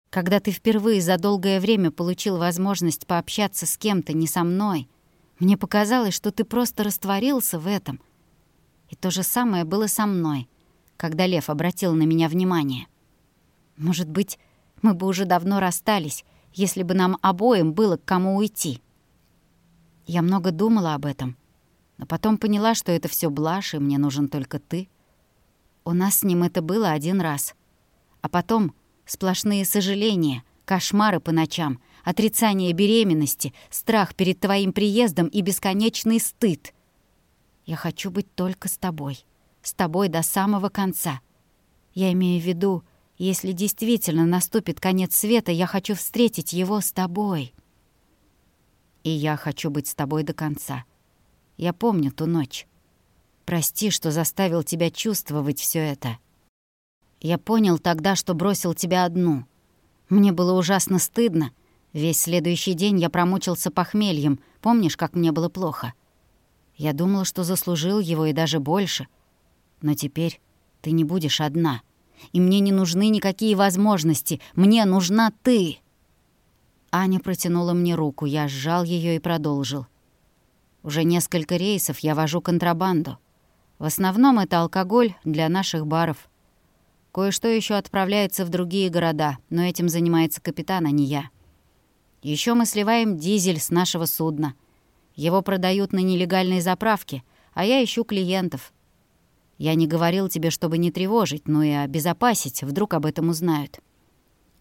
когда ты впервые за долгое время получил возможность пообщаться с кем-то не со мной, мне показалось, что ты просто растворился в этом. И то же самое было со мной, когда Лев обратил на меня внимание. Может быть, мы бы уже давно расстались, если бы нам обоим было к кому уйти. Я много думала об этом, но потом поняла, что это все блажь, и мне нужен только ты. У нас с ним это было один раз. А потом сплошные сожаления, кошмары по ночам, отрицание беременности, страх перед твоим приездом и бесконечный стыд. Я хочу быть только с тобой. С тобой до самого конца. Я имею в виду, если действительно наступит конец света, я хочу встретить его с тобой. И я хочу быть с тобой до конца. Я помню ту ночь. Прости, что заставил тебя чувствовать все это. Я понял тогда, что бросил тебя одну. Мне было ужасно стыдно. Весь следующий день я промучился похмельем. Помнишь, как мне было плохо? Я думал, что заслужил его и даже больше. Но теперь ты не будешь одна — и мне не нужны никакие возможности. Мне нужна ты!» Аня протянула мне руку, я сжал ее и продолжил. «Уже несколько рейсов я вожу контрабанду. В основном это алкоголь для наших баров. Кое-что еще отправляется в другие города, но этим занимается капитан, а не я. Еще мы сливаем дизель с нашего судна. Его продают на нелегальной заправке, а я ищу клиентов. Я не говорил тебе, чтобы не тревожить, но и обезопасить, вдруг об этом узнают.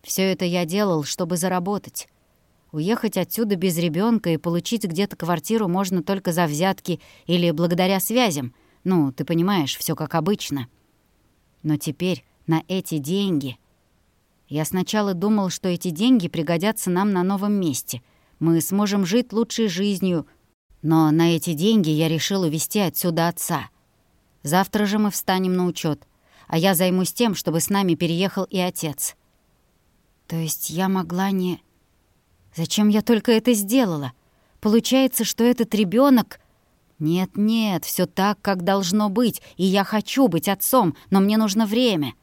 Все это я делал, чтобы заработать. Уехать отсюда без ребенка и получить где-то квартиру можно только за взятки или благодаря связям. Ну, ты понимаешь, все как обычно. Но теперь на эти деньги... Я сначала думал, что эти деньги пригодятся нам на новом месте. Мы сможем жить лучшей жизнью. Но на эти деньги я решил увезти отсюда отца — Завтра же мы встанем на учет, а я займусь тем, чтобы с нами переехал и отец. То есть я могла не... Зачем я только это сделала? Получается, что этот ребенок... Нет-нет, все так, как должно быть, и я хочу быть отцом, но мне нужно время.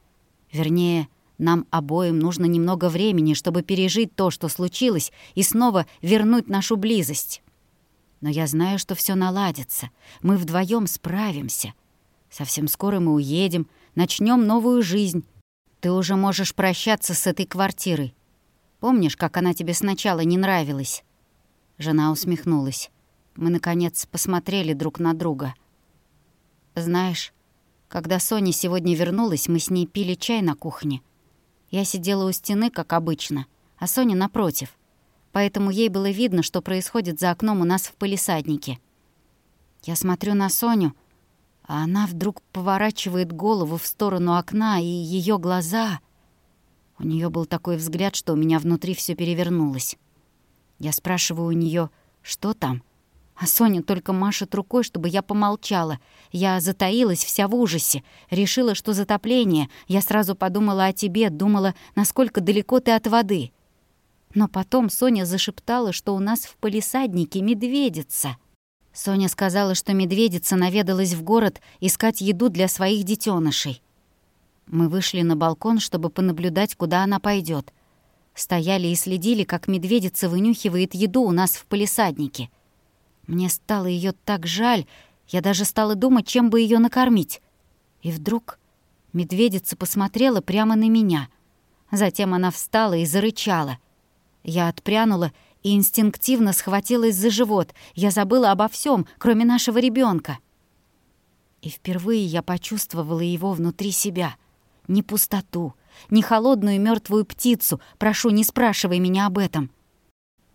Вернее, нам обоим нужно немного времени, чтобы пережить то, что случилось, и снова вернуть нашу близость. Но я знаю, что все наладится. Мы вдвоем справимся. Совсем скоро мы уедем, начнем новую жизнь. Ты уже можешь прощаться с этой квартирой. Помнишь, как она тебе сначала не нравилась?» Жена усмехнулась. Мы, наконец, посмотрели друг на друга. «Знаешь, когда Соня сегодня вернулась, мы с ней пили чай на кухне. Я сидела у стены, как обычно, а Соня напротив. Поэтому ей было видно, что происходит за окном у нас в палисаднике. Я смотрю на Соню, а она вдруг поворачивает голову в сторону окна, и ее глаза... У нее был такой взгляд, что у меня внутри все перевернулось. Я спрашиваю у нее, что там? А Соня только машет рукой, чтобы я помолчала. Я затаилась вся в ужасе. Решила, что затопление. Я сразу подумала о тебе, думала, насколько далеко ты от воды. Но потом Соня зашептала, что у нас в полисаднике медведица. Соня сказала, что медведица наведалась в город искать еду для своих детенышей. Мы вышли на балкон, чтобы понаблюдать, куда она пойдет. Стояли и следили, как медведица вынюхивает еду у нас в полисаднике. Мне стало ее так жаль, я даже стала думать, чем бы ее накормить. И вдруг медведица посмотрела прямо на меня. Затем она встала и зарычала. Я отпрянула и инстинктивно схватилась за живот. Я забыла обо всем, кроме нашего ребенка. И впервые я почувствовала его внутри себя. Не пустоту, не холодную мертвую птицу. Прошу, не спрашивай меня об этом.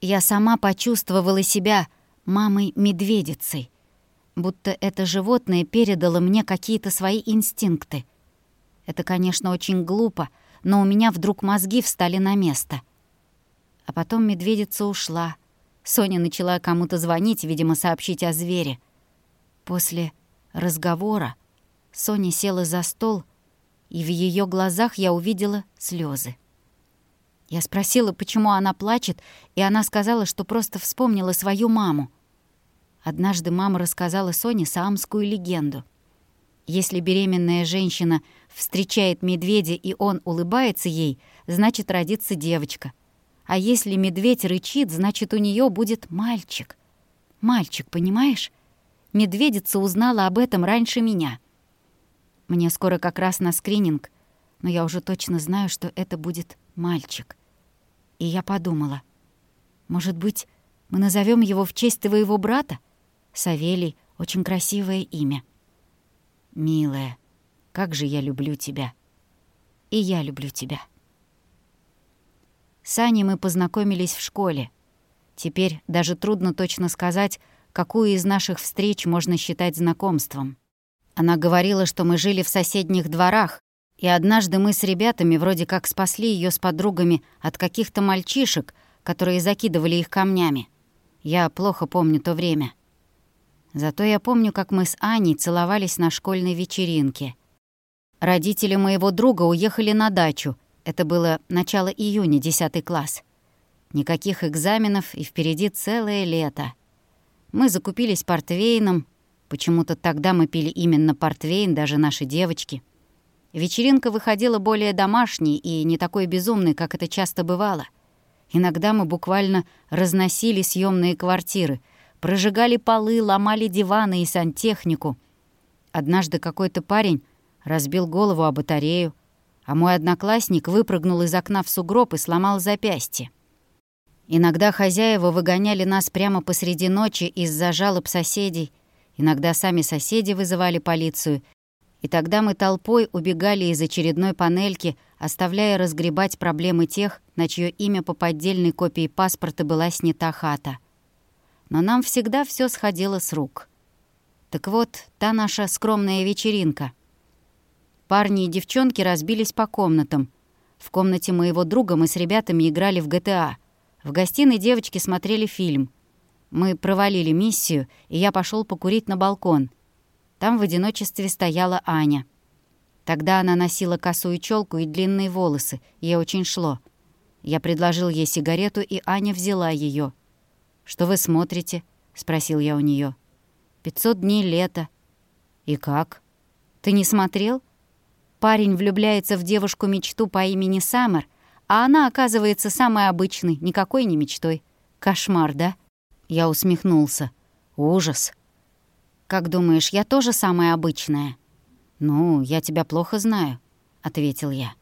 Я сама почувствовала себя мамой-медведицей. Будто это животное передало мне какие-то свои инстинкты. Это, конечно, очень глупо, но у меня вдруг мозги встали на место. А потом медведица ушла. Соня начала кому-то звонить, видимо, сообщить о звере. После разговора Соня села за стол, и в ее глазах я увидела слезы. Я спросила, почему она плачет, и она сказала, что просто вспомнила свою маму. Однажды мама рассказала Соне саамскую легенду. Если беременная женщина встречает медведя, и он улыбается ей, значит, родится девочка. А если медведь рычит, значит, у нее будет мальчик. Мальчик, понимаешь? Медведица узнала об этом раньше меня. Мне скоро как раз на скрининг, но я уже точно знаю, что это будет мальчик. И я подумала, может быть, мы назовем его в честь твоего брата? Савелий — очень красивое имя. Милая, как же я люблю тебя. И я люблю тебя. С Аней мы познакомились в школе. Теперь даже трудно точно сказать, какую из наших встреч можно считать знакомством. Она говорила, что мы жили в соседних дворах, и однажды мы с ребятами вроде как спасли ее с подругами от каких-то мальчишек, которые закидывали их камнями. Я плохо помню то время. Зато я помню, как мы с Аней целовались на школьной вечеринке. Родители моего друга уехали на дачу. Это было начало июня, 10 класс. Никаких экзаменов, и впереди целое лето. Мы закупились портвейном. Почему-то тогда мы пили именно портвейн, даже наши девочки. Вечеринка выходила более домашней и не такой безумной, как это часто бывало. Иногда мы буквально разносили съемные квартиры, прожигали полы, ломали диваны и сантехнику. Однажды какой-то парень разбил голову о батарею, а мой одноклассник выпрыгнул из окна в сугроб и сломал запястье. Иногда хозяева выгоняли нас прямо посреди ночи из-за жалоб соседей, иногда сами соседи вызывали полицию, и тогда мы толпой убегали из очередной панельки, оставляя разгребать проблемы тех, на чье имя по поддельной копии паспорта была снята хата. Но нам всегда все сходило с рук. Так вот, та наша скромная вечеринка. Парни и девчонки разбились по комнатам. В комнате моего друга мы с ребятами играли в GTA — в гостиной девочки смотрели фильм. Мы провалили миссию, и я пошел покурить на балкон. Там в одиночестве стояла Аня. Тогда она носила косую челку и длинные волосы, ей очень шло. Я предложил ей сигарету, и Аня взяла ее. «Что вы смотрите?» — спросил я у нее. «Пятьсот дней лета». «И как?» «Ты не смотрел?» Парень влюбляется в девушку-мечту по имени Саммер — а она, оказывается, самой обычной, никакой не мечтой. Кошмар, да? Я усмехнулся. Ужас. Как думаешь, я тоже самая обычная? Ну, я тебя плохо знаю, ответил я.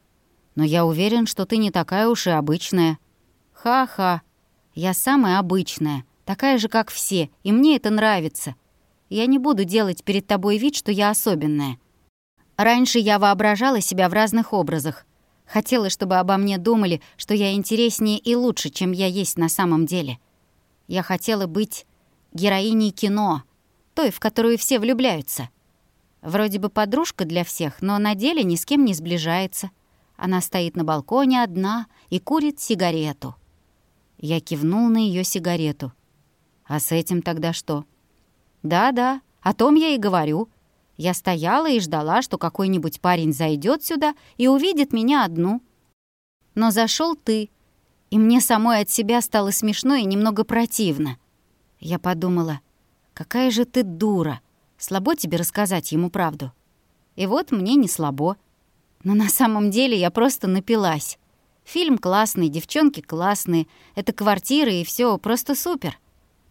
Но я уверен, что ты не такая уж и обычная. Ха-ха. Я самая обычная, такая же, как все, и мне это нравится. Я не буду делать перед тобой вид, что я особенная. Раньше я воображала себя в разных образах, Хотела, чтобы обо мне думали, что я интереснее и лучше, чем я есть на самом деле. Я хотела быть героиней кино, той, в которую все влюбляются. Вроде бы подружка для всех, но на деле ни с кем не сближается. Она стоит на балконе одна и курит сигарету. Я кивнул на ее сигарету. А с этим тогда что? Да-да, о том я и говорю. Я стояла и ждала, что какой-нибудь парень зайдет сюда и увидит меня одну. Но зашел ты, и мне самой от себя стало смешно и немного противно. Я подумала, какая же ты дура, слабо тебе рассказать ему правду. И вот мне не слабо. Но на самом деле я просто напилась. Фильм классный, девчонки классные, это квартиры и все просто супер.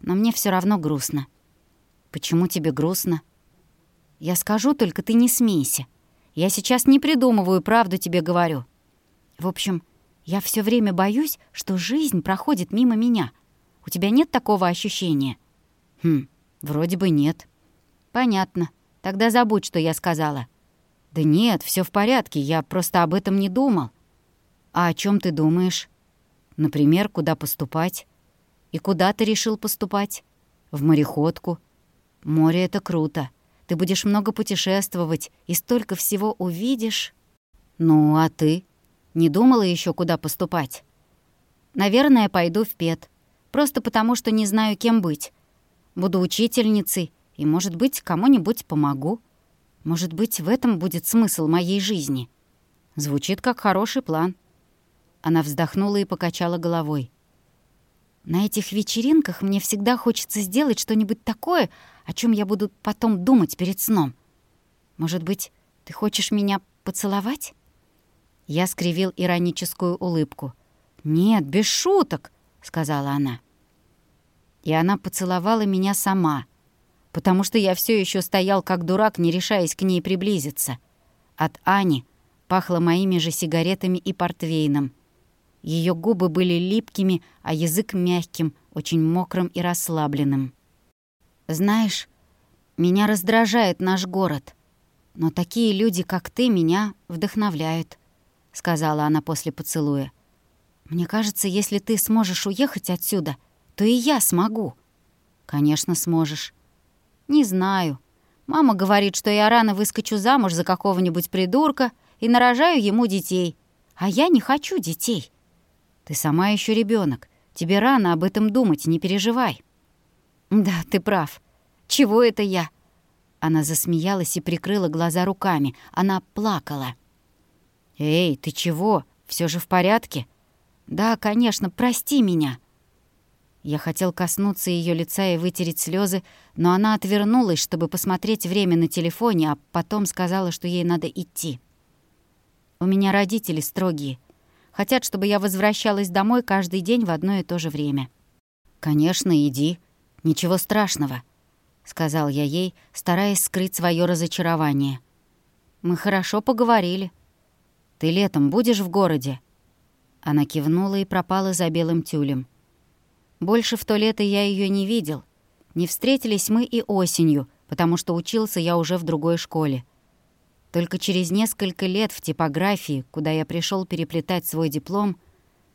Но мне все равно грустно. Почему тебе грустно? Я скажу, только ты не смейся. Я сейчас не придумываю, правду тебе говорю. В общем, я все время боюсь, что жизнь проходит мимо меня. У тебя нет такого ощущения? Хм, вроде бы нет. Понятно. Тогда забудь, что я сказала. Да нет, все в порядке, я просто об этом не думал. А о чем ты думаешь? Например, куда поступать? И куда ты решил поступать? В мореходку. Море — это круто. Ты будешь много путешествовать и столько всего увидишь. Ну, а ты? Не думала еще, куда поступать? Наверное, пойду в ПЕТ. Просто потому, что не знаю, кем быть. Буду учительницей и, может быть, кому-нибудь помогу. Может быть, в этом будет смысл моей жизни. Звучит как хороший план. Она вздохнула и покачала головой. На этих вечеринках мне всегда хочется сделать что-нибудь такое, о чем я буду потом думать перед сном. Может быть, ты хочешь меня поцеловать?» Я скривил ироническую улыбку. «Нет, без шуток», — сказала она. И она поцеловала меня сама, потому что я все еще стоял как дурак, не решаясь к ней приблизиться. От Ани пахло моими же сигаретами и портвейном. Ее губы были липкими, а язык мягким, очень мокрым и расслабленным. «Знаешь, меня раздражает наш город, но такие люди, как ты, меня вдохновляют», — сказала она после поцелуя. «Мне кажется, если ты сможешь уехать отсюда, то и я смогу». «Конечно, сможешь». «Не знаю. Мама говорит, что я рано выскочу замуж за какого-нибудь придурка и нарожаю ему детей. А я не хочу детей. Ты сама еще ребенок. Тебе рано об этом думать, не переживай». «Да, ты прав. Чего это я?» Она засмеялась и прикрыла глаза руками. Она плакала. «Эй, ты чего? Все же в порядке?» «Да, конечно, прости меня». Я хотел коснуться ее лица и вытереть слезы, но она отвернулась, чтобы посмотреть время на телефоне, а потом сказала, что ей надо идти. «У меня родители строгие. Хотят, чтобы я возвращалась домой каждый день в одно и то же время». «Конечно, иди. Ничего страшного», — сказал я ей, стараясь скрыть свое разочарование. «Мы хорошо поговорили. Ты летом будешь в городе?» Она кивнула и пропала за белым тюлем. Больше в то лето я ее не видел. Не встретились мы и осенью, потому что учился я уже в другой школе. Только через несколько лет в типографии, куда я пришел переплетать свой диплом,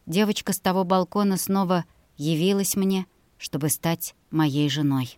девочка с того балкона снова явилась мне, чтобы стать моей женой.